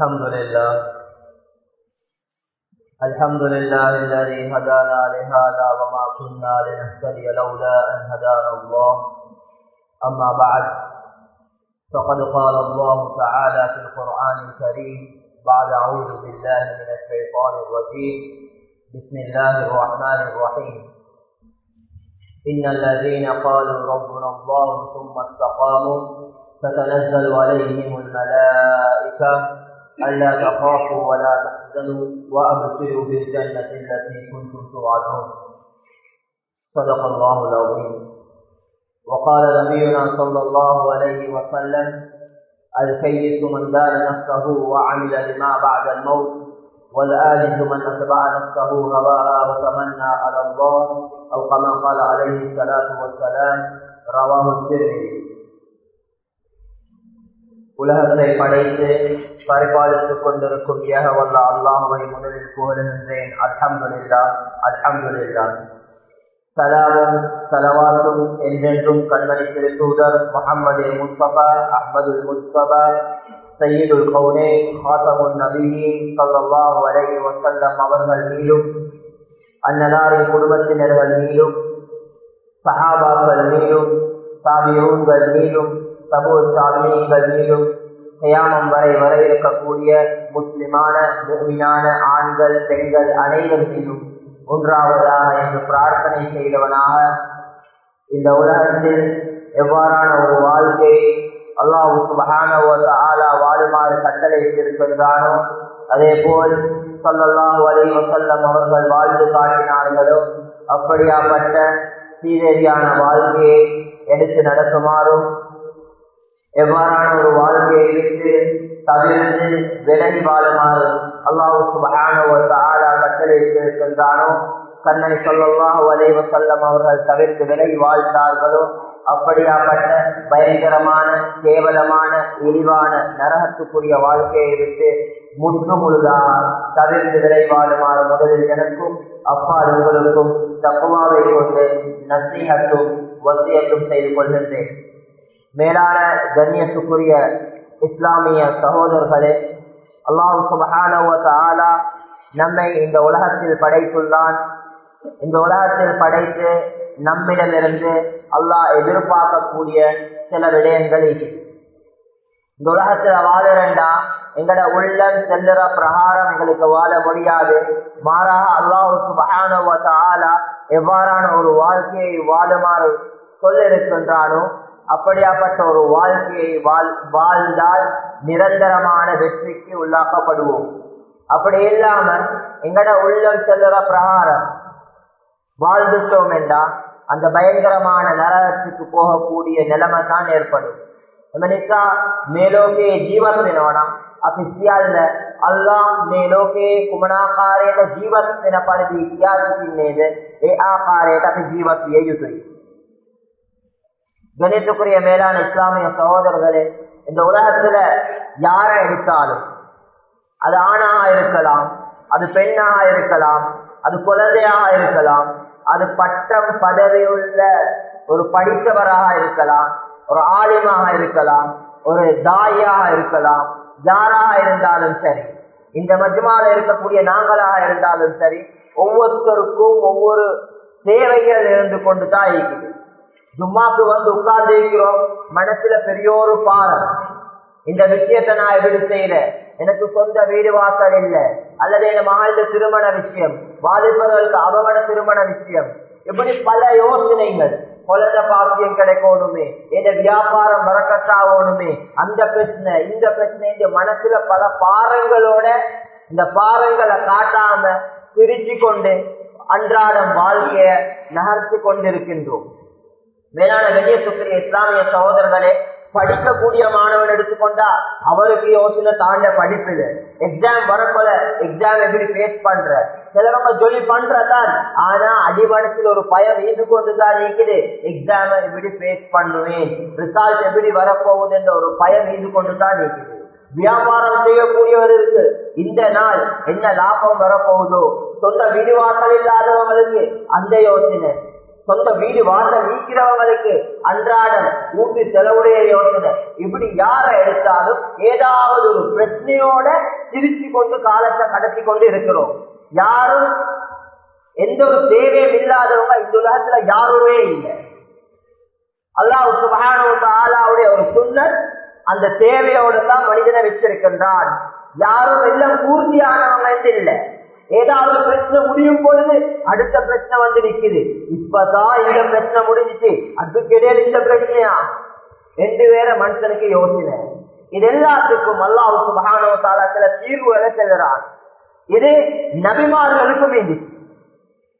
الحمد لله. الحمد لله الذي هدانا لهذا وما كنا لنهتدي لولا أن هدانا الله. أما بعد فقد قال الله تعالى في القرآن الكريم بعد أعوذ بالله من الشيطان الرجيم. بسم الله الرحمن الرحيم. إن الذين قالوا ربنا الله ثم استقاموا تتنزل عليهم الملائكة ألا تخافوا ولا تحزنوا وأبشروا بالجنة التي كنتم توعدون. صدق الله العظيم. وقال نبينا صلى الله عليه وسلم الكيس من دان نفسه وعمل لما بعد الموت والآلف من أتبع نفسه هواها وتمنى على الله أو كما قال عليه الصلاة والسلام رواه الترمذي. உலகத்தை படைத்து பரிபாலித்துக் கொண்டிருக்கும் ஏக வல்ல அல்லாஹுவை முதலில் புகழுகின்றேன். அல்ஹம்துலில்லா அல்ஹம்துலில்லா. சலாமும் சலவாத்தும் என்றென்றும் கண்மணி திருத்தூதர் முகமது முஸ்தபா அஹமது முஸ்தபா சையீதுல் கவுனே ஹாசமுல் நபியின் சல்லா வரை வசல்லம் அவர்கள் மீதும் அந்நலாரின் குடும்பத்தினர்கள் மீதும் சஹாபாக்கள் மீதும் சாபியூன்கள் மீதும் சமூக சாமியங்கள் மீதும் கயாமம் வரை வர இருக்கக்கூடிய முஸ்லிமான பூமியான ஆண்கள் பெண்கள் அனைவர் மீதும் ஒன்றாவதாக என்று பிரார்த்தனை செய்தவனாக இந்த உலகத்தில் எவ்வாறான ஒரு வாழ்க்கையை அல்லாஹு சுபகான ஆலா வாழுமாறு கட்டளையிட்டிருக்கின்றானோ அதே போல் சொல்லல்லாஹு அலை வசல்லம் அவர்கள் வாழ்ந்து காட்டினார்களோ அப்படியாப்பட்ட சீதேவியான வாழ்க்கையை எடுத்து நடத்துமாறும் எவ்வாறான ஒரு வாழ்க்கையை விட்டு தவிர்த்து விலகி வாழுமாறு அல்லாஹு சுபகான கட்டளையிட்டிருக்கின்றானோ கண்ணனை சொல்லல்லாஹு வலைவ செல்லம் அவர்கள் தவிர்த்து விலகி வாழ்ந்தார்களோ? அப்படியாப்பட்ட பயங்கரமான கேவலமான இழிவான நரகத்துக்குரிய வாழ்க்கையை விட்டு முற்று முழுதாக தவிர்த்து விலை வாழுமாறு முதலில் எனக்கும் அப்பா உங்களுக்கும் தப்புவாவை கொண்டு நசீகத்தும் வசியத்தும் செய்து கொள்கின்றேன். மேலான கண்ணியத்துக்குரிய இஸ்லாமிய சகோதரர்களே அல்லாஹு சுபஹான நம்மை இந்த உலகத்தில் படைத்துள்ளான். இந்த உலகத்தில் படைத்து நம்மிடமிருந்து அல்லாஹ் எதிர்பார்க்கக்கூடிய சில விடயங்கள் இந்த உலகத்துல வாழறண்டா எங்கட உள்ளம் செல்லுற பிரகாரம் எங்களுக்கு வாழ முடியாது. மாறாக அல்லாஹு ஆலா எவ்வாறான ஒரு வாழ்க்கையை வாழுமாறு சொல்லிருக்கின்றானோ அப்படியாப்பட்ட ஒரு வாழ்க்கையை வாழ்ந்தால் நிரந்தரமான வெற்றிக்கு உள்ளாக்கப்படுவோம். அப்படி இல்லாம எங்கட உள்ளம் செல்லுற பிரகாரம் வாழ்ந்துட்டோம் என்றா அந்த பயங்கரமான நரகத்துக்கு போகக்கூடிய நிலைமை தான் ஏற்படும் எமனிக்கா மேலோகே ஜீவத் தினோனா ಅಪಿಸಿಯಲ್ಲ ಅಲ್ಲಾಹ್ ಮೇಲೋಕೆ ಕುಮನಾಕಾರೇತ ಜೀವತ್ತಿನ ಪರಿಧಿ ಇತಿಹಾಸ ತಿನ್ನೇದೆ ಏ ಆ ಕಾರೇತ ಅಪಿ கணித்துக்குரிய மேலான இஸ்லாமிய சகோதரர்களே இந்த உலகத்துல யார எடுத்தாலும் அது ஆணாக இருக்கலாம் அது பெண்ணாக இருக்கலாம் அது குழந்தையாக இருக்கலாம் அது பட்டம் பதவியுள்ள ஒரு படித்தவராக இருக்கலாம் ஒரு ஆலிமாக இருக்கலாம் ஒரு தாயாக இருக்கலாம் யாராக இருந்தாலும் சரி இந்த மஜ்மால இருக்கக்கூடிய நாங்களாக இருந்தாலும் சரி ஒவ்வொருத்தருக்கும் ஒவ்வொரு தேவைகள் இருந்து கொண்டு தான் இருக்குது ஜும்மாக்கு வந்து உட்கார்ந்து இருக்கிறோம் மனசுல பெரியோரு பாரம் இந்த விஷயத்தை நான் எப்படி செய்யல? எனக்கு சொந்த வீடு வாசல் இல்லை. அல்லது என் மகள திருமண விஷயம் வாலிபர்களுக்கு அவமன திருமண விஷயம். இப்படி பல யோசனைகள். குழந்தை பாக்கியம் கிடைக்கணுமே என் வியாபாரம் வரக்கட்டாகணுமே அந்த பிரச்சனை இந்த பிரச்சனை இந்த மனசுல பல பாரங்களோட இந்த பாரங்களை காட்டாம பிரிச்சு கொண்டு அன்றாடம் வாழ்க்கைய நகர்த்து கொண்டிருக்கின்றோம் மேலான கண்ணியத்துக்குரிய இஸ்லாமிய சகோதரர்களே படிக்கக்கூடிய மாணவன் எடுத்துக்கொண்டா அவருக்கு யோசனை தாண்ட படிப்புல. எக்ஸாம் வரப்போல எக்ஸாம் எப்படி பேஸ் பண்ற? சிலவங்க சொல்லி பண்றதான். ஆனா அடிமனத்தில் ஒரு பயம் ஈடு கொண்டுதான் இருக்குது. எக்ஸாம் எப்படி பேஸ் பண்ணுவேன்? ரிசல்ட் எப்படி வரப்போகுது என்ற ஒரு பயம் ஈடு கொண்டுதான் இருக்குது. வியாபாரம் செய்யக்கூடியவருக்கு இந்த நாள் என்ன லாபம் வரப்போகுதோ? சொந்த வீடு இல்லாதவங்களுக்கு அந்த யோசனை. சொந்த வீடு வாசல் நீக்கிறவங்களுக்கு அன்றாடம் ஊட்டி செலவுடைய யோசனை. இப்படி யார எடுத்தாலும் ஏதாவது ஒரு பிரச்சனையோட சிரிச்சு கொண்டு காலத்தை கடத்தி கொண்டு இருக்கிறோம். யாரும் எந்த ஒரு தேவையும் இல்லாதவங்க இந்த உலகத்துல யாருமே இல்லை. அல்லாஹ் சுபஹானஹு ஆளாவுடைய ஒரு சுண்ணர் அந்த தேவையோட தான் மனிதனை வச்சிருக்கின்றான். யாரும் எல்லாம் பூர்த்தியானவங்க இல்லை. ஏதாவது பிரச்சனை முடியும் பொழுது அடுத்த பிரச்சனை வந்து நிக்குது. இப்பதான் இந்த பிரச்சனை முடிஞ்சிச்சு. அதுக்கு இடையில இந்த பிரச்சனையா? ரெண்டு வேற மனுஷனுக்கு யோசனை. இது எல்லாத்துக்கும் அல்லாஹ் மகானவத்தால சில தீர்வுகளை செல்கிறான் இது நபிமார்களுக்கும் இருந்துச்சு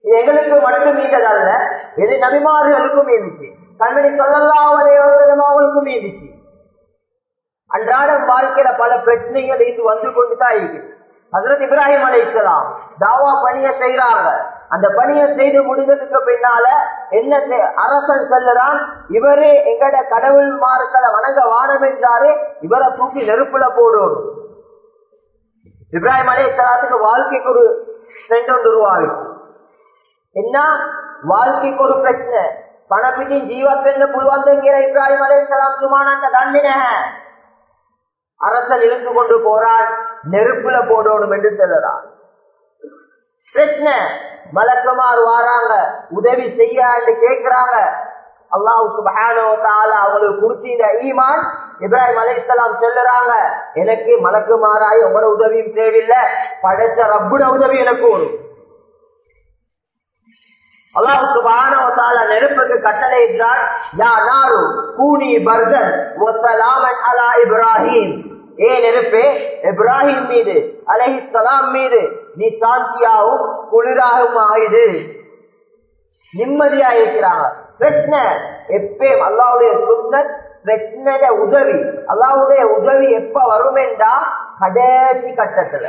இது எங்களுக்கு மட்டும் அல்ல இது நபிமார்களுக்கும் இருந்துச்சு கண்மணி சொல்லலாம் அவங்களுக்கும் இருந்துச்சு அன்றாட வாழ்க்கையில பல பிரச்சனைகள் இது வந்து கொண்டுதான் இருக்கு ஹசரத் இப்ராஹிம் அலைக்கலாம் தாவா பணியை செய்யறாங்க அந்த பணியை செய்து முடிந்ததுக்கு பின்னால என்ன செய்- அரசன் சொல்லுறான் இவரே எங்கட கடவுள் மார்களை வணங்க வானம் என்றாரே இவரை தூக்கி நெருப்புல போடும் இப்ராஹிம் அலைசலாத்துக்கு வாழ்க்கைக்கு ஒரு ட்ரெண்ட் ஒன்று என்ன? வாழ்க்கைக்கு ஒரு பிரச்சனை. பணப்பிட்டி ஜீவத்தென்று புல்வாங்கிற இப்ராஹிம் அலைசலாம் சுமானாண்ட தண்டின அரசன் இருந்து கொண்டு போறான். நெருப்புல போடணும் என்று சொல்லுறான் பிரச்சனை மலக்குமார் வாராங்க உதவி செய்ய என்று கேட்கிறாங்க. அல்லாவுக்கு அவங்களுக்கு கொடுத்த ஈமான். இப்ராஹிம் அலைசலாம் சொல்லுறாங்க எனக்கு மலக்குமாராய் உங்களோட உதவியும் தேவையில்லை. படைச்ச ரப்புட உதவி எனக்கு வரும் அல்லாவுக்கு சுப்ஹானஹு வ நெருப்புக்கு கட்டளையிட்டார் யா நாரு கூனி பர்தன் ஒத்தலாமன் அலா இப்ராஹிம். ஏ நெருப்பே இப்ராஹிம் மீது அலைஹிஸ்ஸலாம் மீது நீ சாந்தியாவும் குளிராகவும் ஆயுது நிம்மதியா இருக்கிறாங்க. பிரச்சனை எப்பயும் அல்லாவுடைய சுந்தர் பிரச்சனைய உதவி. அல்லாவுடைய உதவி எப்ப வருமென்றா? கடைசி கட்டத்துல.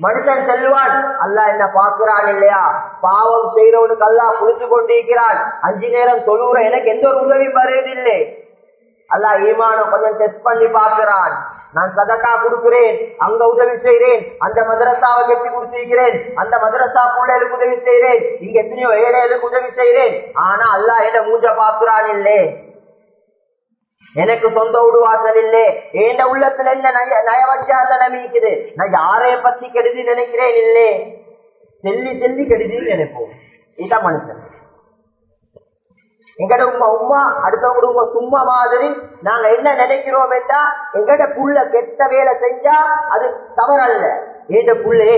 மனுஷன் செல்வான் அல்லாஹ் என்ன பாக்குறான் இல்லையா? பாவம் செய்யறவனுக்கு அல்லா புரிஞ்சு கொண்டிருக்கிறான். அஞ்சு நேரம் தொழுற எனக்கு எந்த ஒரு உதவி வருவதில்லை அல்லாஹ் ஈமானம் கொஞ்சம் டெஸ்ட் பண்ணி பாக்குறான் நான் சதக்கா கொடுக்கிறேன் அங்க உதவி செய்கிறேன் அந்த மதரசாவை கட்டி கொடுத்திருக்கிறேன் அந்த மதரசா பிள்ளைகளுக்கு உதவி செய்கிறேன் இங்க எத்தனையோ ஏழைகளுக்கு உதவி செய்கிறேன் ஆனா அல்லாஹ் என்ன மூஞ்ச பாக்குறான் இல்லை. எனக்கு சொந்த உருவாசல் இல்லே. என் உள்ளத்துல என்ன நய நயவஞ்சாசனம் இருக்குது? நான் யாரைய பத்தி கெடுதி நினைக்கிறேன் இல்லை. செல்லி செல்லி கெடுதி நினைப்போம். இதான் மனுஷன். எங்கட உமா உமா அடுத்தவங்க உமா சும்மா மாதிரி நாங்க என்ன நினைக்கிறோம் என்றா எங்கட புள்ள கெட்ட வேலை செஞ்சா அது தவறல்ல. ஏண்ட புள்ளே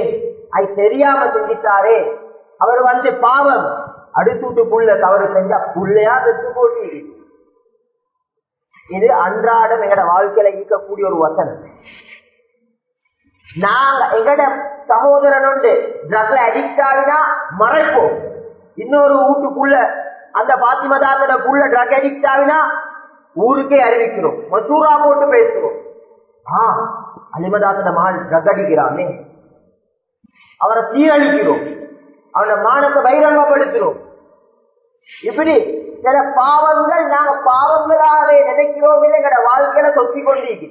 அது தெரியாம செஞ்சிட்டாரே. அவர் வந்து பாவம். அடுத்துட்டு புள்ள தவறு செஞ்சா புள்ளையா வெத்து போட்டி இது அன்றாடம் எங்கட வாழ்க்கையில இருக்கக்கூடிய ஒரு வசனம். நாங்க எங்கட சகோதரன் உண்டு ட்ரக்ல அடிக்ட் ஆகினா மறைப்போம். இன்னொரு வீட்டுக்குள்ள அந்த பாத்திமதாத்தோட புள்ள ட்ரக் அடிக்ட் ஆகினா ஊருக்கே அறிவிக்கிறோம் மசூரா போட்டு பேசுறோம் ஆ அலிமதாத்தோட மகள் ட்ரக் அடிக்கிறானே அவரை சீரழிக்கிறோம். அவன மானத்தை பகிரங்கப்படுத்துறோம். இப்படி சில பாவங்கள் நாங்க பாவங்களாகவே நினைக்கிறோம் எங்கட வாழ்க்கையில தொத்தி கொண்டிருக்கு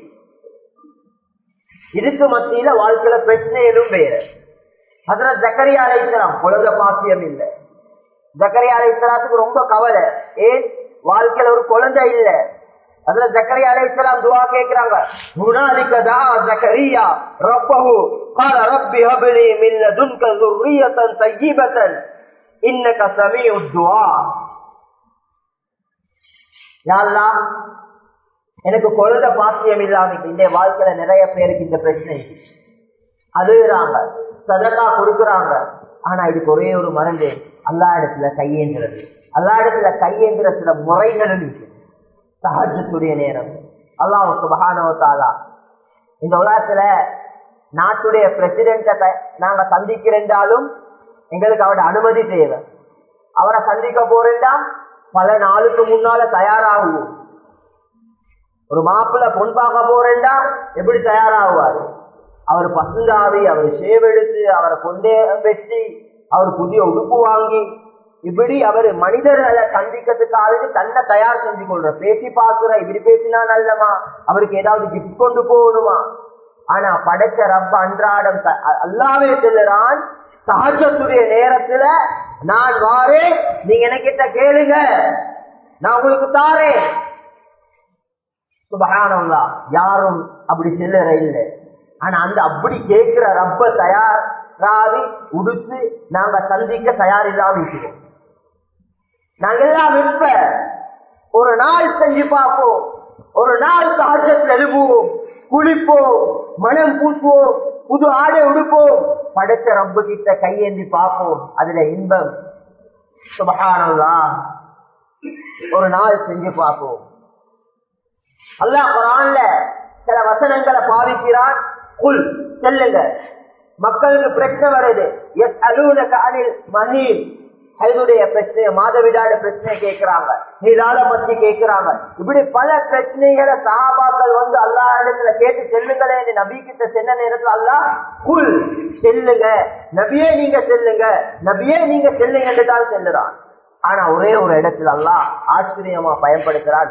இதுக்கு மத்தியில வாழ்க்கையில பிரச்சனை எதுவும் பெயர் அதுல ஜக்கரியா அழைக்கலாம் குழந்தை பாக்கியம் இல்லை. ஜக்கரியா அழைத்தலாத்துக்கு ரொம்ப கவலை ஏன் வாழ்க்கையில ஒரு குழந்தை இல்ல அதுல ஜக்கரியா அழைத்தலாம் துவா கேட்கிறாங்க முனாலிக்கதா ஜக்கரியா ரப்பஹு قال رب هب لي من لدنك ذرية طيبة إنك سميع الدعاء யா அல்லாஹ் எனக்கு குழந்தை பாக்கியம் இல்லாம இந்த வாழ்க்கையில நிறைய பேருக்கு இந்த பிரச்சனை இருக்கு. அழுகுறாங்க சதக்கா கொடுக்குறாங்க ஆனா இதுக்கு ஒரே ஒரு மருந்து அல்லா இடத்துல கையேந்துறது அல்லா இடத்துல கையேந்திர சில முறைகளும் சகஜத்துடைய நேரம். அல்லாஹ் சுபகானவத்தாலா இந்த உலகத்துல நாட்டுடைய பிரசிடென்ட நாங்க சந்திக்கிறென்றாலும் எங்களுக்கு அவரோட அனுமதி தேவை. அவரை சந்திக்க போறேன்டா பல நாளுக்கு முன்னால தயாராகுவோம். ஒரு மாப்பிள்ள பொன் பார்க்க போறேன்டா எப்படி தயாராகுவாரு? அவர் பசுந்தாவி அவர் சேவெடுத்து அவரை கொண்டே வெட்டி அவர் புதிய உடுப்பு வாங்கி இப்படி அவர் மனிதர்களை சந்திக்கிறதுக்காக தன்னை தயார் செஞ்சு கொள்ற பேசி பாக்குற இப்படி பேசினா நல்லமா? அவருக்கு ஏதாவது கிஃப்ட் கொண்டு போகணுமா? ஆனா படைச்ச ரப்ப அன்றாடம் அல்லாவே செல்லுறான். சாஜத்துடைய நேரத்துல நான் வாரேன். நீங்க எனக்கிட்ட கேளுங்க. நான் உங்களுக்கு தாரேன். சுபகானம்லா யாரும் அப்படி செல்லற இல்லை. ஆனா அந்த அப்படி கேட்கிற ரப்ப தயார் தயாராவி உடுத்து நாங்க சந்திக்க தயாரில்லாம இருக்கிறோம். நாங்க எல்லாம் இப்ப ஒரு நாள் செஞ்சு பார்ப்போம். ஒரு நாள் காஜத்தில் எழுப்புவோம். குளிப்போம். மனம் பூசுவோம். புது ஆடை உடுப்போம். படைத்த ரப்பு கிட்ட கையேந்தி பார்ப்போம். அதுல இன்பம். சுபகானல்லா. ஒரு நாள் செஞ்சு பார்ப்போம். அல்லாஹ் குரான்ல சில வசனங்களை பாவிக்கிறான். குல். செல்லுங்க. மக்களுக்கு பிரச்சனை வருது எஸ் அலுவலக அணில் மஹீம். ஹெல்துடைய பிரச்சனையை மாதவிடாட பிரச்சனை கேட்கிறாங்க. நிலால பத்தி கேட்கிறாங்க. இப்படி பல பிரச்சனைகளை சகாபாக்கள் வந்து அல்லா இடத்துல கேட்டு செல்லுங்களே நபி கிட்ட சென்ன நேரத்துல அல்லா குல் செல்லுங்க. நபியே நீங்க செல்லுங்க. நபியே நீங்க செல்லுங்க என்றுதான் செல்லுறான். ஆனா ஒரே ஒரு இடத்துல அல்லா ஆச்சரியமா பயன்படுத்துறான்.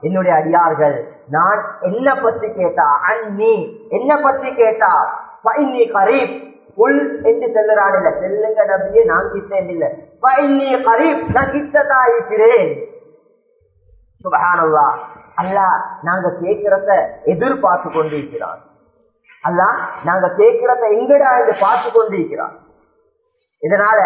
என்னுடைய அடியார்கள் நான் என்ன பத்தி கேட்டா அண்ணி என்ன பத்தி கேட்டா பைனி கரீப். உள் என்று செல்லுறான் இல்ல செல்லுங்க நம்பியே நான் கிட்டேன் இல்ல. பைனி கரீப் நான் கிட்டதா இருக்கிறேன் சுபகானல்லா அல்லாஹ் நாங்க கேட்கிறத எதிர்பார்த்து கொண்டிருக்கிறான். அல்ல நாங்க கேட்கிறத எங்கடா என்று பார்த்து கொண்டிருக்கிறான். இதனால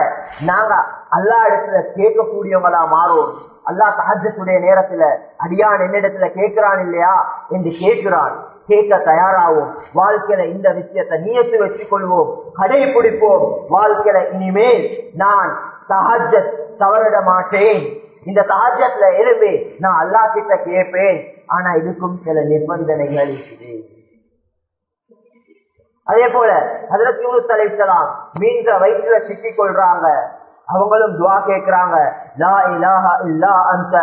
நாங்க அல்லா இடத்துல கேட்கக்கூடியவங்களா மாறும் அல்லா சஹஜத்துடைய நேரத்துல அடியான் என்னிடத்துல கேட்கிறான் இல்லையா என்று கேட்கிறான். கேட்க தயாராகும் வாழ்க்கையில இந்த விஷயத்தை நியத்து வச்சுக் கொள்வோம் கடைபிடிப்போம். வாழ்க்கையில இனிமேல் நான் சஹஜத் தவறிட மாட்டேன். இந்த சஹஜத்துல எழுப்பி நான் அல்லா கிட்ட கேட்பேன். ஆனா இதுக்கும் சில நிபந்தனைகள் இருக்குது. அதே போல அதற்கு யூனுஸ் மீண்ட மீன்ற வயிற்றுல சிக்கிக் கொள்றாங்க. அவங்களும் துவா கேக்குறாங்க. லா இலாஹா இல்லா அந்த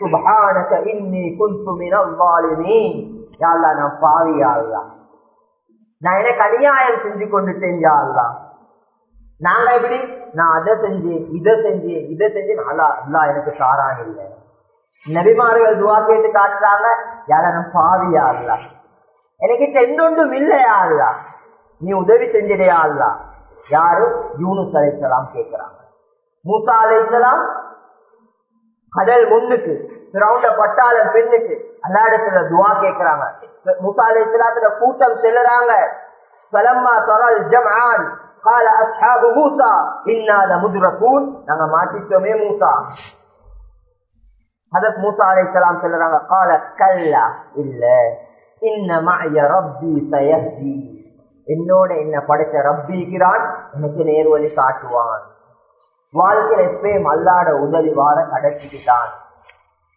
சுப்ஹானக இன்னி குன்து மினல் ஸாலிமீன். யா அல்லாஹ் நான் பாவி யா அல்லாஹ். நான் எனக்கு அநியாயம் செஞ்சு கொண்டு யா அல்லாஹ். நாங்க எப்படி? நான் அதை செஞ்சு இதை செஞ்சு இதை செஞ்சு அல்லா அல்லா எனக்கு சாரான் இல்லை. நபிமார்கள் துவா கேட்டு காட்டுறாங்க யாரும் நான் பாவியா அல்லா எனக்கு செந்தொண்டும் இல்லையா அல்லா நீ உதவி செஞ்சிடையா அல்லா யாரு? யூனு சலைச்சலாம் கேட்கிறாங்க மூசா அலைசலாம் கடல் முன்னுக்கு சிரவுண்ட பட்டாளம் பெண்ணுக்கு எல்லா துவா கேட்கிறாங்க. மூசா அலைசலாத்துல கூட்டம் செல்லுறாங்க. பலம்மா தொடல் ஜமான் கால அஸ்ஹாபு மூசா. இன்னாத முதுரக்கூன் நாங்க மாட்டிட்டோமே மூசா. அதற்கு மூசா அலைசலாம் சொல்லுறாங்க கால கல்லா இல்ல. இன்ன மய ரப்பி சயஹ்தி என்னோட என்ன படைச்ச ரப்பிக்கிறான் எனக்கு நேர்வழி காட்டுவான். வாழ்க்கையில எப்பயும் அல்லாட உதவி வார கடைச்சிக்கிட்டான்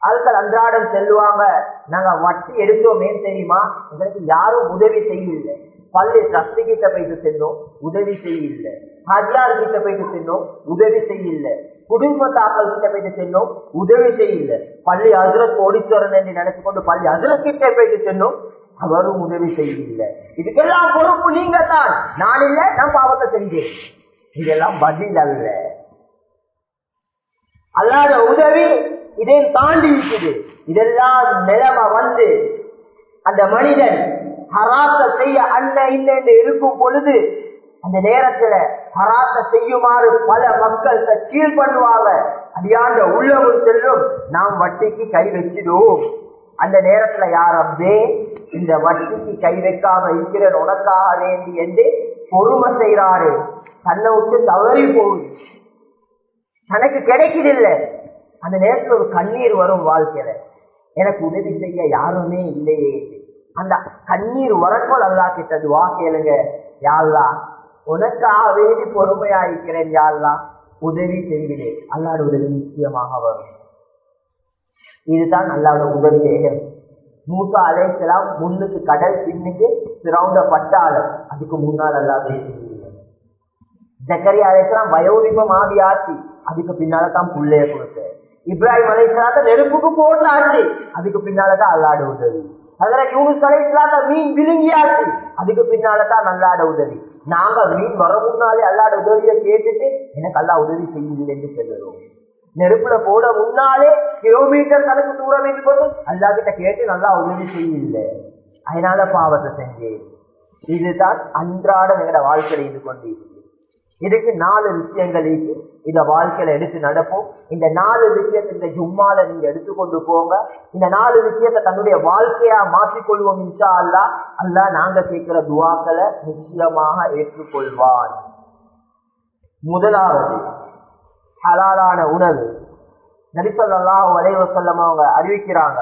ஆட்கள் அன்றாடம் செல்லுவாங்க நாங்க வட்டி எடுத்தோமே தெரியுமா? எங்களுக்கு யாரும் உதவி செய்யல பள்ளி சக்தி கிட்ட போயிட்டு சென்றோம் உதவி செய்யல ஹஜ்லார் கிட்ட போயிட்டு சென்றோம் உதவி செய்யல குடும்ப தாக்கல் கிட்ட போயிட்டு சென்றோம் உதவி செய்யல பள்ளி அசுரத் ஓடிச்சோரன் என்று நினைச்சு கொண்டு பள்ளி அசுரத் கிட்ட போயிட்டு சென்றோம் அவரும் உதவி செய்யல இதுக்கெல்லாம் பொறுப்பு நீங்க தான் நான் இல்ல நான் பாவத்தை செஞ்சேன். இதெல்லாம் பதில் அல்ல. அல்லாத உதவி இதை தாண்டி இருக்குது. இதெல்லாம் நிலைமை வந்து அந்த மனிதன் ஹராத்த செய்ய அல்ல இல்லை என்று இருக்கும் பொழுது அந்த நேரத்துல ஹராத்த செய்யுமாறு பல மக்கள் கீழ் பண்ணுவாங்க. அடியாண்ட உள்ளமும் செல்லும். நாம் வட்டிக்கு கை வச்சிடுவோம். அந்த நேரத்துல யார் அப்தே இந்த வட்டிக்கு கை வைக்காம இருக்கிற உனக்காக வேண்டி என்று பொறுமை செய்யறாரு தன்னை விட்டு தவறி போகுது. தனக்கு கிடைக்குதில்லை அந்த நேரத்துல ஒரு கண்ணீர் வரும் வாழ்க்கையில. எனக்கு உதவி செய்ய யாருமே இல்லையே. அந்த கண்ணீர் வரப்போல் அல்லா கிட்டது வா கேளுங்க. யாழ்லா உனக்காக வேண்டி பொறுமையா இருக்கிறேன் யாழ்லா உதவி செய்கிறேன் அல்லாட உதவி நிச்சயமாக வரும். இதுதான் அல்லாட உதவி வேகம் மூசா அலைக்கலாம் முன்னுக்கு கடல் பின்னுக்கு சிரவுண்ட பட்டாளம். அதுக்கு முன்னால் அல்லா பேசி ஜக்கரி அலைக்கலாம் வயோதிபம் ஆகி ஆச்சு அதுக்கு பின்னாலதான் புள்ளைய கொடுத்தேன். இப்ராஹிம் அலைசலாத்த நெருப்புக்கு போட்டாச்சு. அதுக்கு பின்னாலதான் அல்லாட உதவி. அதுல யூனிஸ் அலைசலாத்த மீன் விழுங்கியாச்சு. அதுக்கு பின்னாலதான் நல்லாட உதவி. நாங்க மீன் வர முன்னாலே அல்லாட உதவியை கேட்டுட்டு எனக்கு அல்லா உதவி செய்யுது என்று சொல்லுறோம். நெருப்புல போட முன்னாலே கிலோமீட்டர் கணக்கு தூரம் என்று போது அல்லா கிட்ட கேட்டு நல்லா உதவி செய்யல அதனால பாவத்தை செஞ்சேன். இதுதான் அன்றாட எங்களோட வாழ்க்கையில் இருந்து கொண்டிருக்கு இதுக்கு நாலு விஷயங்கள் இருக்கு. இந்த வாழ்க்கையில எடுத்து நடப்போம். இந்த நாலு விஷயத்தை இந்த ஜும்மால நீங்க எடுத்துக்கொண்டு போங்க. இந்த நாலு விஷயத்தை தன்னுடைய வாழ்க்கையா மாற்றிக்கொள்வோம் இன்ஷா அல்லா அல்லா நாங்க கேட்கிற துவாக்களை நிச்சயமாக ஏற்றுக்கொள்வான். முதலாவது ஹலாலான உணவு. நபிசல்லாஹ் வரைவ செல்லம் அவங்க அறிவிக்கிறாங்க.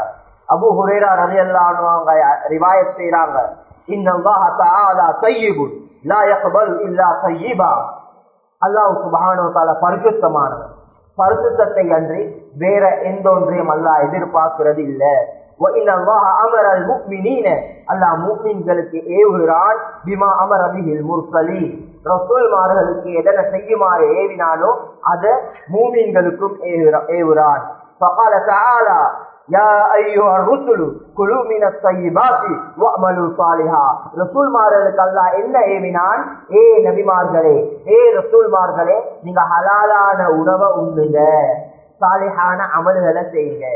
அபு ஹுரேரா ரவி அவங்க ரிவாயத் செய்யறாங்க இன்னும் தஆலா தய்யிபுன் லா யக்பல் இல்லா தய்யிபா அல்லாஹ் சுப்ஹானஹு தஆலா பரிசுத்தமானவன் பரிசுத்தத்தை அன்றி வேற எந்த ஒன்றையும் அல்லாஹ் எதிர்பார்க்கிறது இல்ல وَإِنَّ اللَّهَ أَمَرَ الْمُؤْمِنِينَ அல்லாஹ் முஃமின்களுக்கு ஏவுகிறான் பிமா அமர பிஹில் முர்சலீன் ரசூல்மார்களுக்கு எதனை செய்யுமாறு ஏவினானோ அத மூமின்களுக்கும் ஏவுறான் فقال تعالى என்ன ஏவினான் ஏ நபிமார்களே ஏ ரசூல்மார்களே நீங்க ஹலாலான உணவை உண்ணுங்க சாலிஹான அமல்களை செய்யுங்க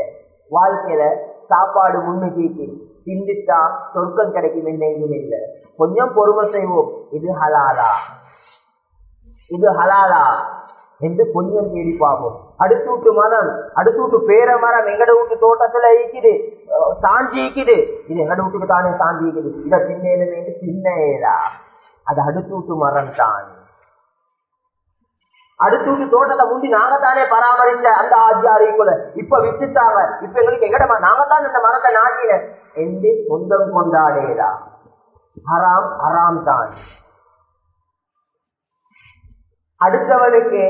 வாழ்க்கையில சாப்பாடு முன்னுக்கு சிந்திச்சா சொர்க்கம் கிடைக்கும் என்ன இல்ல கொஞ்சம் பொறுமை செய்வோம் இது ஹலாலா இது ஹலாலா என்று கொஞ்சம் தேடி பார்ப்போம் அடுத்து விட்டு மரம் அடுத்து விட்டு பேர மரம் எங்கட வீட்டு தோட்டத்துல இருக்குது. சாஞ்சி இருக்குது. இது எங்கட வீட்டுக்கு தானே சாஞ்சி இருக்குது? இத சின்ன சின்ன அது அடுத்து விட்டு மரம் தான். அடுத்து விட்டு தோட்டத்தை முந்தி நாங்க தானே பராமரிச்ச அந்த ஆஜியாரிக்குள்ள இப்ப வித்துட்டாங்க. இப்ப எங்களுக்கு எங்கடமா நாங்க தான் இந்த மரத்தை நாட்டின. என்று சொந்தம் கொண்டாடேடா. ஹராம் ஹராம் தான். அடுத்தவனுக்கு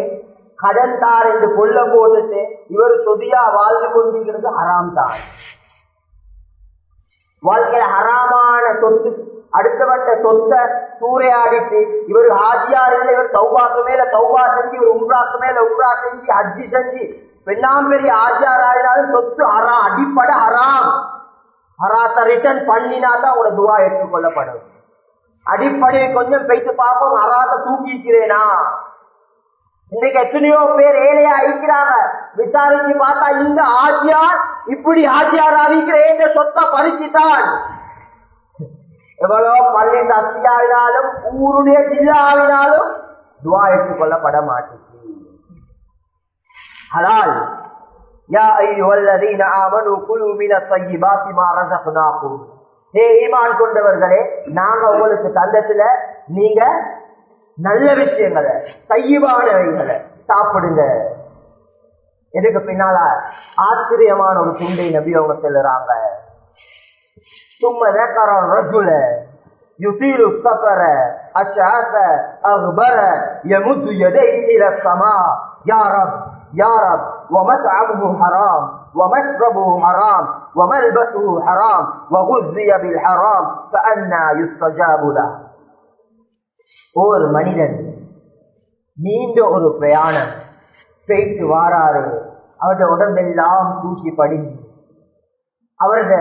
கடன் தார் என்று கொல்ல போட்டுட்டு இவர் சொதியா வாழ்ந்து கொண்டிருக்கிறது ஹராம் தான் வாழ்க்கையில ஹராமான சொத்து அடுத்தவட்ட சொத்தை சூறையாடிட்டு இவர் ஹாஜியா இல்லை இவர் சௌபாக்கு மேல சௌபா செஞ்சு இவர் உம்ராக்கு மேல உம்ரா செஞ்சு அஜி செஞ்சு பெண்ணாம் பெரிய ஆஜியார் ஆயினாலும் சொத்து ஹராம் அடிப்படை ஹராம். ஹராத்த ரிட்டர்ன் பண்ணினா தான் உங்களோட துவா எடுத்துக்கொள்ளப்படும் அடிப்படையை கொஞ்சம் பேசி பார்ப்போம் ஹராத்த தூக்கிக்கிறேனா இன்னைக்கு எத்தனையோ பேர் ஏழையா இருக்கிறாங்க விசாரிச்சு பார்த்தா இந்த ஆட்சியார் இப்படி ஆட்சியார் அறிக்கிற இந்த சொத்தை பறிச்சுட்டான் எவ்வளவு பள்ளி தஸ்தியாவினாலும் ஊருடைய ஜில்லாவினாலும் துவா ஏற்றுக்கொள்ளப்பட மாட்டேங்குது ஹலால் யா ஐயுவல்லதீன ஆமனு குலு மின தையிபாத்தி மா ரஸக்னாகும். ஈமான் கொண்டவர்களே நாங்க உங்களுக்கு தந்தத்துல நீங்க நல்ல விஷயங்களை தையிவானவைகளை சாப்பிடுங்க இதுக்கு பின்னால ஆச்சரியமான ஒரு துண்டை நபி அவங்க சொல்லுறாங்க ثم ذكر الرجل يطيل السفر أشعث أغبر يمد يديه إلى السماء يا رب يا رب ومطعمه حرام ومشربه حرام وملبسه حرام وغذي بالحرام فأنا يستجاب له ஒரு மனிதன் நீண்ட ஒரு பிரயாணம் போயிட்டு வாராரு அவருடைய உடம்பெல்லாம் தூக்கி படிஞ்சு அவரது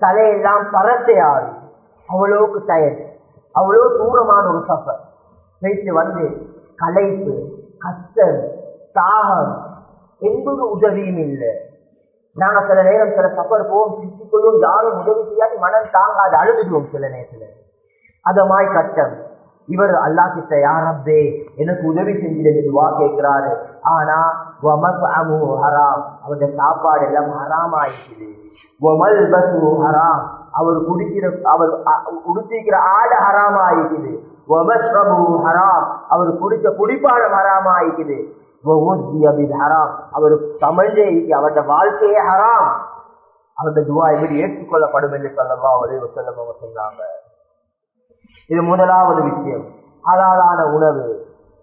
தலையெல்லாம் பறத்தையாறு அவ்வளோக்கு டயர் அவ்வளோ தூரமான ஒரு சஃபர் போயிட்டு வந்து களைப்பு கஷ்டம் தாகம் என்பது உதவியும் இல்லை. நாங்க சில நேரம் சில சஃபர் போவோம் சித்திக்கொள்ளும் யாரும் உதவி செய்யாது மனம் தாங்காது அழுதுடுவோம் சில நேரத்துல. அதமாய் கட்டம் இவர் அல்லா கிட்ட யாரப்பே எனக்கு உதவி செஞ்சது துவா கேட்கிறாரு ஆனா ஹராம் அவருடைய சாப்பாடு எல்லாம் ஹராம் ஆயிடுச்சு ஹராம் அவர் குடிக்கிற அவர் குடிச்சிருக்கிற ஆடு ஹராம் ஆயிக்குது ஹராம் அவர் குடிச்ச குடிப்பாடம் ஹராம் ஆயிக்குது ஹராம் அவர் தமிழே அவருடைய வாழ்க்கையே ஹராம் அவருடைய துவா எப்படி ஏற்றுக்கொள்ளப்படும் என்று சொல்லவா ஒரே செல்லவங்க சொன்னாங்க இது முதலாவது விஷயம். அதாலான உணவு.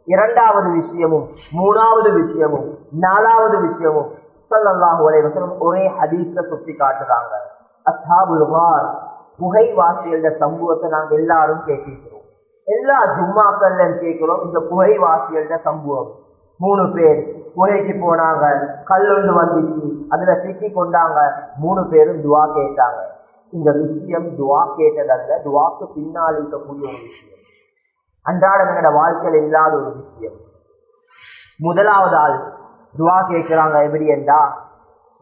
இரண்டாவது விஷயமும் மூணாவது விஷயமும் நாலாவது விஷயமும். சல்லல்லாஹு அலைஹி ஒரே ஹதீஸ்ல சுட்டி காட்டுறாங்க. அஸ்ஹாபுல் கார் புகை வாசியல்ட சம்பவத்தை நாங்க எல்லாரும் கேட்டிருக்கிறோம். எல்லா ஜும்மாக்கள்ல கேட்கிறோம் இந்த புகை வாசியல்ட சம்பவம். மூணு பேர் புகைக்கு போனாங்க கல்லொண்டு வந்துச்சு அதுல சிக்கி கொண்டாங்க மூணு பேரும் துவா கேட்டாங்க. இந்த விஷயம் துவா கேட்டதல்ல. துவாக்கு பின்னால் இருக்கக்கூடிய ஒரு விஷயம். அன்றாடம் எங்களோட வாழ்க்கையில் இல்லாத ஒரு விஷயம். முதலாவது ஆள் துவா கேட்கிறாங்க எப்படி என்றா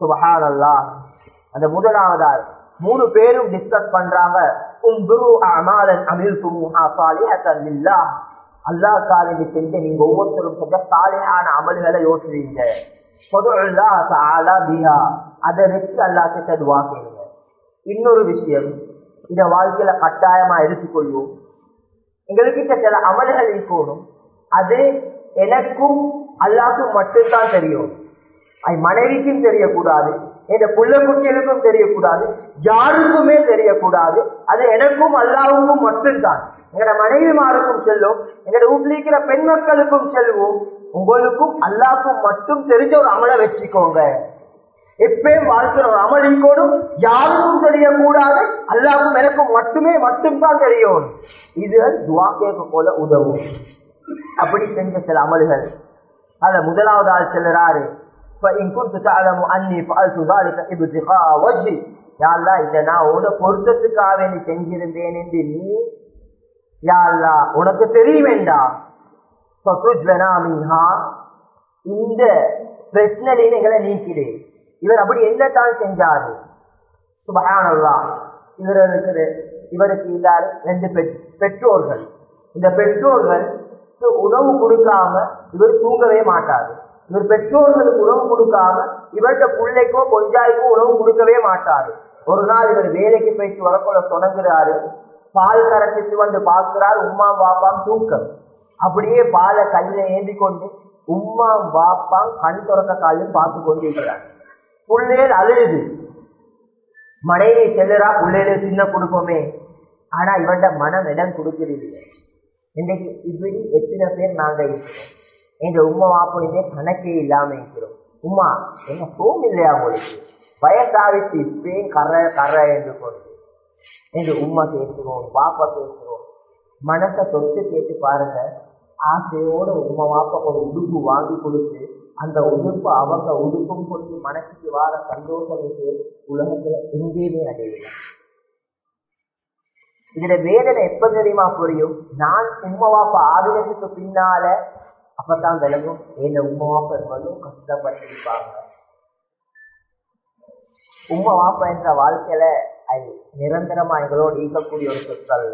சுபஹான் அல்லா அந்த முதலாவது ஆள் மூணு பேரும் டிஸ்கஸ் பண்றாங்க. அல்லாஹ்க்காக நீ செஞ்ச நீங்க ஒவ்வொருத்தரும் செஞ்ச சாலையான அமல்களை யோசிக்கிறீங்க அதை வச்சு அல்லாஹ் கிட்ட துவா கேளுங்க. இன்னொரு விஷயம் இத வாழ்க்கையில கட்டாயமா எடுத்துக்கொள்வோம். எங்கள்கிட்ட சில அமல்கள் இருக்கணும். அது எனக்கும் அல்லாக்கும் மட்டும்தான் தெரியும். அது மனைவிக்கும் தெரியக்கூடாது. என் புள்ள குட்டிகளுக்கும் தெரியக்கூடாது. யாருக்குமே தெரியக்கூடாது. அது எனக்கும் அல்லாவுக்கும் மட்டும்தான். எங்கட மனைவிமாருக்கும் செல்லும். எங்கட வீட்டில் இருக்கிற பெண் மக்களுக்கும் செல்வோம். உங்களுக்கும் அல்லாக்கும் மட்டும் தெரிஞ்ச ஒரு அமலை வச்சுக்கோங்க. எப்பயும் வாழ்க்கிற ஒரு அமலிக்கோடும் யாருக்கும் தெரியக்கூடாது. அல்லாவுக்கும் எனக்கும் மட்டுமே மட்டும்தான் தெரியும். இது துவா கேட்க போல உதவும். அப்படி செஞ்ச சில அமல்கள். அத முதலாவது ஆள் செல்லுறாரு பொருத்தத்துக்காக நீ செஞ்சிருந்தேன் என்று நீ யாழ்லா உனக்கு தெரிய வேண்டாம் இந்த பிரச்சனைகளை நீக்கிறேன் இவர் அப்படி என்னத்தான் செஞ்சாரு? சுபகானல்லா இவர் இருக்குது. இவருக்கு இல்லாத ரெண்டு பெற்றோர்கள். இந்த பெற்றோர்கள் உணவு கொடுக்காம இவர் தூங்கவே மாட்டாரு. இவர் பெற்றோர்களுக்கு உணவு கொடுக்காம இவர்கிட்ட பிள்ளைக்கோ கொஞ்சாய்க்கோ உணவு கொடுக்கவே மாட்டாரு. ஒரு நாள் இவர் வேலைக்கு போயிட்டு வரக்குள்ள தொடங்குறாரு. பால் கரைச்சிட்டு வந்து பார்க்கிறார் உமா பாப்பாம் தூக்கம். அப்படியே பாலை கையில ஏந்தி கொண்டு உமா பாப்பாம் கண் திறக்க காலையும் பார்த்து கொண்டிருக்கிறார். இருக்கிறார் அழுது. மனைவி செல்லுறா புள்ளையில சின்ன கொடுப்போமே. ஆனா இவன்ட மனம் இடம் கொடுக்கிறது இன்றைக்கு இப்படி எத்தனை பேர் நாங்க இருக்கிறோம்? எங்க உமா வாப்பிலே கணக்கே இல்லாம இருக்கிறோம். உமா என்ன சோம் இல்லையா உங்களுக்கு? வயசாவிட்டு இப்பயும் கரை கரை என்று கொண்டு. எங்க உமா பேசுவோம் பாப்பா பேசுவோம். மனசை தொட்டு கேட்டு பாருங்க. ஆசையோட உமா வாப்பா ஒரு உடுப்பு வாங்கி கொடுத்து அந்த உடுப்பு அவங்க உடுப்பும் கொண்டு மனசுக்கு வார சந்தோஷத்துக்கு உலகத்துல எங்கேயுமே அடையல இதுல வேதனை எப்ப தெரியுமா புரியும்? நான் உமா வாப்பா ஆதினத்துக்கு பின்னால அப்பதான் விளங்கும். என்ன உண்மவாப்ப வாப்பா கஷ்டப்பட்டிருப்பாங்க உமா வாப்பா என்ற வாழ்க்கையில அது நிரந்தரமா எங்களோடு இருக்கக்கூடிய ஒரு சொற்கள்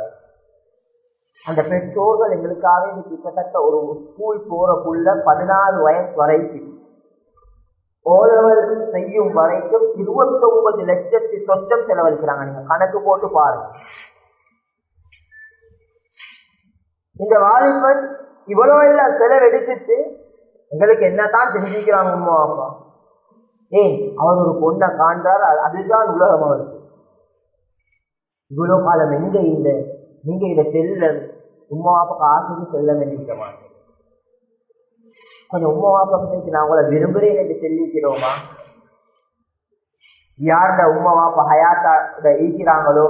அந்த பெற்றோர்கள் எங்களுக்காக கிட்டத்தட்ட ஒரு ஸ்கூல் போற புள்ள வயசு வரைக்கும். ஓலவல் செய்யும் வரைக்கும் இருபத்தி ஒன்பது லட்சத்தி சொச்சம் செலவழிக்கிறாங்க. நீங்க கணக்கு போட்டு பாருங்க. இந்த வாலிபன் இவ்வளவு எல்லாம் செலவெடுத்துட்டு எங்களுக்கு என்னதான் தெரிஞ்சுக்கிறாங்க அம்மா அப்பா? ஏன் அவர் ஒரு பொண்ணை காண்றார். அதுதான் உலகம் அவருக்கு இவ்வளவு காலம் எங்க இந்த நீங்க இதை செல்ல உமா அப்பா ஆசைக்கு செல்ல வேண்டிய மாட்டேன் கொஞ்சம் உமா நான் உங்களை விரும்புறேன் என்று செல்லிக்கிறோமா? யார்ட உமா வாப்பா ஹயாத்தா ஈக்கிறாங்களோ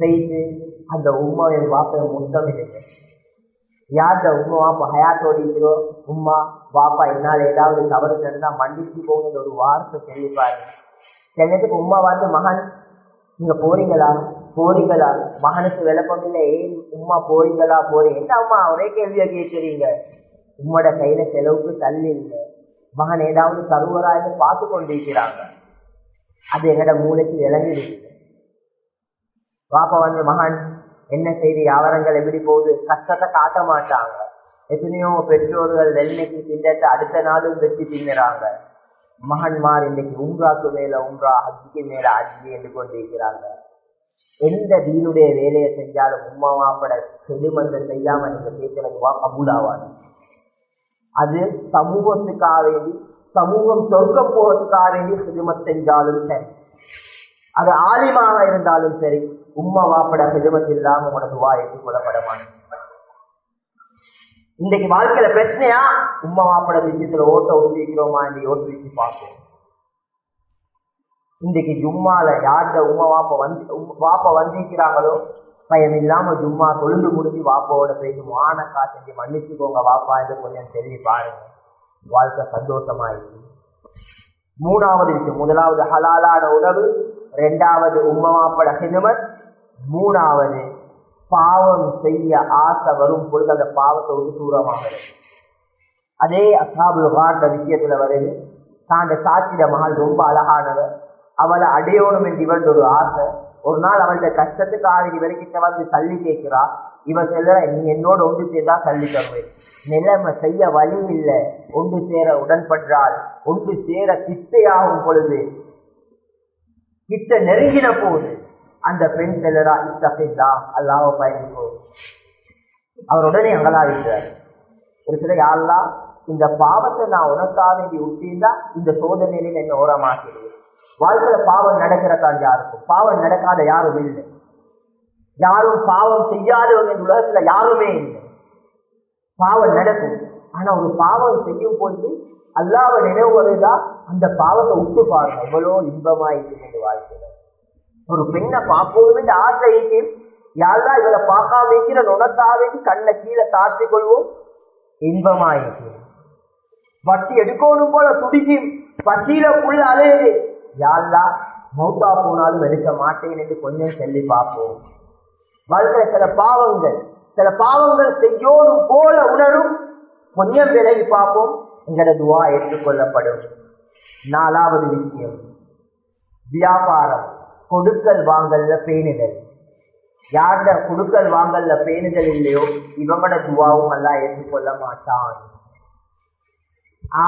செய்து அந்த உமாவின் வாப்பை முத்தம் இல்லை யார்ட உமா வாப்பா ஹயாத்தோடு இருக்கிறோ உமா வாப்பா என்னால் ஏதாவது தவறு நடந்தா மன்னிச்சு போங்க ஒரு வார்த்தை சொல்லிப்பாரு. சென்னத்துக்கு உமா வந்து மகன் நீங்க போறீங்களா? போறீங்களா மகனுக்கு விளக்கம் இல்லை ஏன் உமா போறீங்களா? போறீங்க என்ன அம்மா? ஒரே கேள்வியா கேட்கிறீங்க உம்மோட கையில செலவுக்கு தள்ளி இல்லை. மகன் ஏதாவது தருவரான்னு பார்த்து கொண்டிருக்கிறாங்க. அது எங்கட மூளைக்கு விளங்கிடுச்சு பாப்பா வந்து மகன் என்ன செய்தி? வியாபாரங்கள் எப்படி போகுது? கஷ்டத்தை காட்ட மாட்டாங்க. எத்தனையோ பெற்றோர்கள் வெள்ளைக்கு திண்டத்தை அடுத்த நாளும் வெற்றி தின்னுறாங்க. மகன்மார் இன்னைக்கு உம்ராக்கு மேல உம்ரா அஜிக்கு மேல அஜி என்று கொண்டிருக்கிறாங்க. எந்த தீனுடைய வேலையை செஞ்சாலும் உம்மா மாப்பட செடுமந்த செய்யாம நீங்க கேட்கறதுவா கபூலாவாது. அது சமூகத்துக்காக வேண்டி சமூகம் சொர்க்க போகிறதுக்காக வேண்டி சிறுமத் செஞ்சாலும் சரி. அது ஆலிமாக இருந்தாலும் சரி உம்மா வாப்பட சிறுமத் இல்லாம உனக்கு வா ஏற்றுக்கொள்ளப்பட மாட்டேன் இன்றைக்கு வாழ்க்கையில பிரச்சனையா? உம்மா வாப்பட விஷயத்துல ஓட்ட ஒட்டிக்கிறோமா என்று யோசிச்சு பார்ப்போம். இன்றைக்கு ஜும்மால யார்கிட்ட உமா வாப்ப வந்து வாப்ப வந்திருக்கிறாங்களோ பயம் இல்லாம ஜும்மா தொழுந்து முடிஞ்சு வாப்பாவோட போயிட்டு மானக்கா செஞ்சு மன்னிச்சுக்கோங்க வாப்பா என்று கொஞ்சம் சொல்லி பாருங்க. வாழ்க்கை சந்தோஷமா இருக்கு மூணாவது விஷயம் முதலாவது ஹலாலான உணவு ரெண்டாவது உம்மமாப்பட ஹிதமத் மூணாவது பாவம் செய்ய ஆசை வரும் பொழுது அந்த பாவத்தை ஒரு தூரமாக அதே அசாபு வாழ்ந்த விஷயத்துல வருது. தான் சாட்சிட மகள் ரொம்ப அழகானவர் அவளை அடையணும் என்று இவன் ஒரு ஆசை. ஒரு நாள் அவளுடைய கஷ்டத்துக்காக இவர்கிட்ட வந்து தள்ளி கேட்கிறா. இவ செல்ல நீ என்னோட ஒன்று சேர்ந்தா தள்ளி தருவேன். நிலைமை செய்ய வழி இல்லை. ஒன்று சேர உடன்படுறாள் ஒன்று சேர கிட்டையாகும் பொழுது கிட்ட நெருங்கின போது அந்த பெண் செல்லரா இத்தப்பா அல்லாவ பயணிக்கோ அவர் உடனே அங்கலாவிட்டார் ஒரு சில யாரெல்லாம் இந்த பாவத்தை நான் உனக்காக வேண்டி விட்டிருந்தா இந்த சோதனையில என்ன ஓரமாக்கிடுவேன் வாழ்க்கையில பாவம் நடக்கிறதான் யாருக்கும்? பாவம் நடக்காத யாரும் இல்லை. யாரும் பாவம் செய்யாதவங்க இந்த உலகத்துல யாருமே இல்லை. பாவம் நடக்கும். ஆனா ஒரு பாவம் செய்யும் போது அல்லாவ நினைவுதான் அந்த பாவத்தை விட்டு பாருங்க. எவ்வளோ இன்பமாயிருக்கு இந்த வாழ்க்கையில. ஒரு பெண்ணை பார்ப்போம் ஆசை இருக்கு யாரா இவளை பார்க்காம இருக்கிற நுணத்தாவே கண்ணை கீழே தாழ்த்தி கொள்வோம்? இன்பமாயிருக்கு வட்டி எடுக்கணும் போல துடிக்கும். பட்டியில புள்ள அலையுது. யாழ்லா மௌத்தா போனாலும் எடுக்க மாட்டேன் என்று கொஞ்சம் சொல்லி பார்ப்போம். வாழ்க்கை சில பாவங்கள் சில பாவங்கள் செய்யோடும் போல உணரும் கொஞ்சம் விலகி பார்ப்போம். எங்களோட துவா ஏற்றுக்கொள்ளப்படும். நாலாவது விஷயம் வியாபாரம் கொடுக்கல் வாங்கல்ல பேணுதல். யார்ட கொடுக்கல் வாங்கல்ல பேணுதல் இல்லையோ இவங்களோட துவாவும் எல்லாம் ஏற்றுக்கொள்ள மாட்டான்.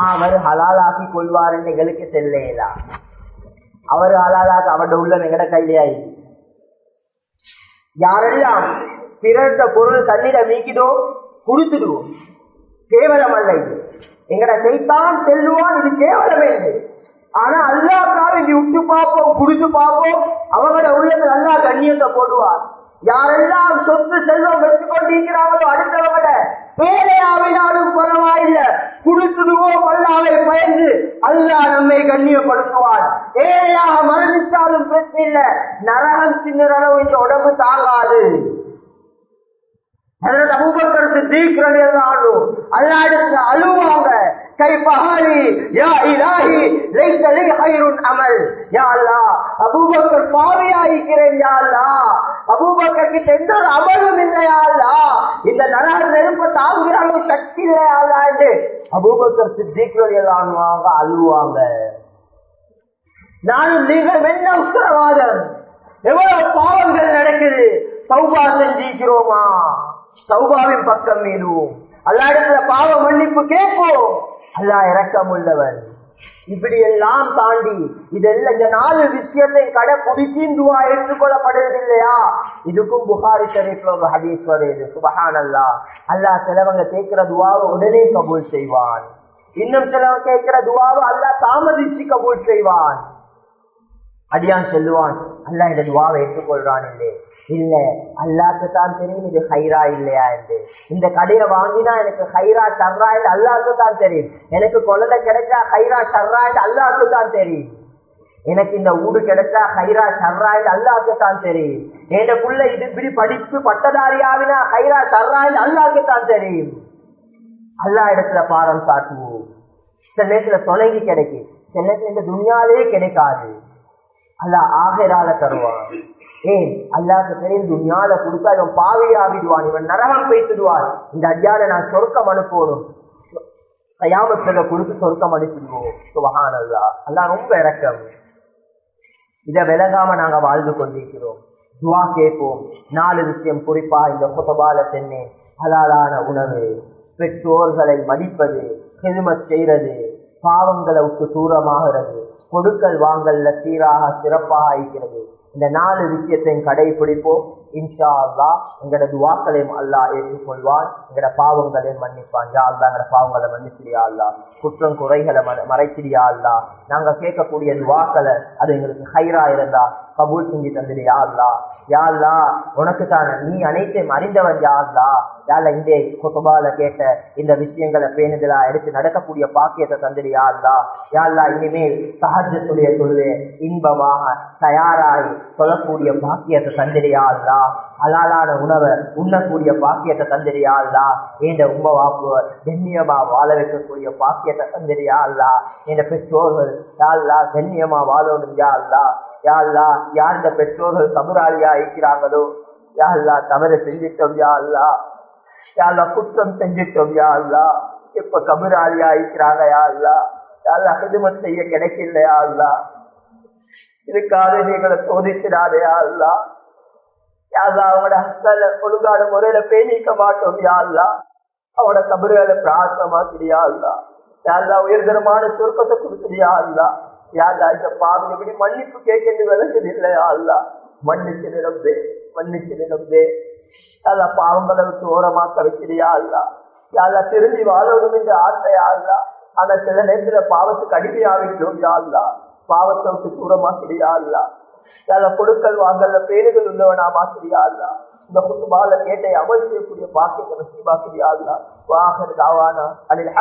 அவர் ஹலாலாக்கி கொள்வாருன்னு எங்களுக்கு தெரியலா அவர் ஆளாளாக அவருடைய உள்ள எங்கட கையிலேயாயி யாரெல்லாம் பிறந்த பொருள் தண்ணீரை மீக்கிதோ குடுத்துடுவோம் கேவலம் அல்ல இது. எங்கட செய்தான் செல்லுவான் இது கேவலம் என்று ஆனா அல்லாக்காக இது விட்டு பார்ப்போம் குடிச்சு பார்ப்போம். அவங்களோட உள்ளத்தில் அல்லா கண்ணியத்தை போடுவார். யாரெல்லாம் சொத்து செல்வம் வச்சு கொண்டிருக்கிறாங்களோ அடுத்தவங்கள ஏழையாவினாலும் பரவாயில்ல குடுத்துடுவோம் அல்லாவை பயந்து அல்லா நம்மை கண்ணியப்படுத்துவார் ஏழையாக மரணித்தாலும் பிரச்சனை இல்ல நரகம் சின்ன இந்த உடம்பு தாங்காது. அபூபக்கர் சித்திக் ரலியல்லாஹு அழுவாங்க. கை பஹாலி யா இலாஹி லைஸ லி கைருன் அமல். யா அல்லாஹ் அபூபக்கர் பாவியாயிருக்கிறேன் யா அல்லாஹ். அபூபக்கர் கிட்ட எந்த ஒரு அமலும் இல்லை யா இந்த நரக நெருப்ப தாங்குகிற அளவு சக்தி இல்லை யா அல்லாஹ் என்று அபூபக்கர் சித்திக் ரலியல்லாஹு அழுவாங்க. நானும் நீங்கள் என்ன உத்தரவாதம்? எவ்வளவு பாவங்கள் நடக்குது? சௌபா செஞ்சிக்கிறோமா? சௌபாவின் பக்கம் மீறுவோம். அல்லா இடத்துல பாவ மன்னிப்பு கேட்போம். அல்லா இறக்கம் உள்ளவன் இப்படி எல்லாம் தாண்டி இதெல்லாம் இந்த நாலு விஷயத்தை கடை துவா ஏற்றுக்கொள்ளப்படுறது இல்லையா இதுக்கும் புகாரி ஷரீஃப்ல ஒரு ஹதீஸ் வருது சுபஹான் அல்லா அல்லா சிலவங்க கேட்கிற துவாவை உடனே கபூல் செய்வான். இன்னும் சிலவங்க கேட்கிற துவாவை அல்லா தாமதிச்சு கபூல் செய்வான். அடியான் சொல்லுவான் அல்லா இந்த துவாவை ஏற்றுக்கொள்றான் இல்லையே இல்ல. அல்லாக்கு தான் தெரியும் இது ஹைரா இல்லையா என்று. இந்த கடையை வாங்கினா எனக்கு ஹைரா ஷர்ரா என்று அல்லாக்கு தான் தெரியும். எனக்கு குழந்தை கிடைச்சா ஹைரா ஷர்ரா என்று அல்லாக்கு தான் தெரியும். எனக்கு இந்த ஊடு கிடைச்சா ஹைரா ஷர்ரா என்று அல்லாக்கு தான் தெரியும். எனக்குள்ள இது இப்படி படிப்பு பட்டதாரியாவினா ஹைரா ஷர்ரா என்று அல்லாக்கு தான் தெரியும். அல்லா இடத்துல பாரம் சாட்டுவோம் சில நேரத்துல தொலைங்கி கிடைக்கும். சில நேரத்துல இந்த துணியாலே கிடைக்காது. அல்லா ஆகிரால தருவான். ஏன் அல்லாக்கு தெரிந்து துணியால கொடுத்து அவன் பாவையாவிடுவான் இவன் நரகம் பேசிடுவான் இந்த அடியால நான் சொர்க்கம் அனுப்பணும். கயாமத்துல கொடுத்து சொர்க்கம் அனுப்பிடுவோம். சுபகான் அல்லா அல்லா ரொம்ப இறக்கம் இதை விளங்காம நாங்க வாழ்ந்து கொண்டிருக்கிறோம். துவா கேட்போம். நாலு விஷயம் குறிப்பா இந்த குத்தபால சென்னை ஹலாலான உணவு. பெற்றோர்களை மதிப்பது ஹெல்மத் செய்யறது பாவங்களுக்கு விட்டு தூரமாகிறது கொடுக்கல் வாங்கல்ல சீராக சிறப்பாக இருக்கிறது. இந்த நாலு விஷயத்தையும் கடைபிடிப்போம். இன்ஷா அல்லா எங்கட துவாக்களையும் அல்லா ஏற்றுக்கொள்வான். எங்கட பாவங்களையும் மன்னிப்பான். யா அல்லா எங்கட பாவங்களை மன்னிச்சிரியா அல்லா குற்றம் குறைகளை மறைச்சிரியா அல்லா நாங்க கேட்கக்கூடிய துவாக்களை அது எங்களுக்கு ஹைரா இருந்தா கபூல் செஞ்சு தந்துடுயா அல்லா யா அல்லா உனக்கு தானே நீ அனைத்தையும் அறிந்தவன் யா அல்லா யால இந்த குத்துபால கேட்ட இந்த விஷயங்களை பேணுதலா எடுத்து நடக்கக்கூடிய பாக்கியத்தை தந்துடுயா அல்லா யா அல்லா இனிமேல் சகஜத்துடைய தொழுவே இன்பமாக தயாராகி சொல்லக்கூடிய பாக்கியத்தை தந்திரியா அல்லா அலாலான உணவை உண்ணக்கூடிய பாக்கியத்தை தந்திரியா அல்லா என்ற உம்ம வாப்பு கண்ணியமா வாழ வைக்கக்கூடிய பாக்கியத்தை தந்திரியா அல்லா என்ற பெற்றோர்கள் யாழ்லா கண்ணியமா வாழணும் யா அல்லா யாழ்லா யார் இந்த பெற்றோர்கள் சமுராளியா இருக்கிறாங்களோ? யாழ்லா தவறு செஞ்சிட்டோம் யா அல்லா யாழ்லா குற்றம் செஞ்சிட்டோம் யா அல்லா இப்ப கபுராளியா இருக்கிறாங்க யா அல்லா யாழ்லா ஹிதுமத் செய்ய கிடைக்கலையா அல்லா இதுக்காக நீங்களை சோதிக்கிறாரே அல்லா யாருலா அவங்களோட ஹஸ்தல ஒழுங்கான முறையில பேணிக்க மாட்டோம் யாருலா அவனோட கபறுகளை பிரார்த்தமாக்கிறியா அல்லா? யாருலா உயர்தரமான சுருக்கத்தை கொடுக்குறியா அல்லா? யாழ்லா இந்த பாவம் எப்படி மன்னிப்பு கேட்கறது விளங்குது இல்லையா அல்லா? மன்னிச்சு நிரம்பே மன்னிச்சு நிரம்பே யாழ்லா பாவங்களை விட்டு ஓரமாக்க வைக்கிறியா அல்லா? யாழ்லா திரும்பி வாழணும் என்ற ஆசையா அல்லா? ஆனா சில நேரத்துல பாவத்துக்கு அடிமையாகிட்டோம் யாருலா பாவத்தை விட்டு தூரமாக்கிறியா அல்லா? யாழ்லா கொடுக்கல் வாங்கல பேருகள் உள்ளவனா மாக்கிறியா இந்த குத்துபால கேட்டை அமல் செய்யக்கூடிய பாக்கியத்தை நசீபாக்கிறியா அல்லா வாகர் தாவானா அதில்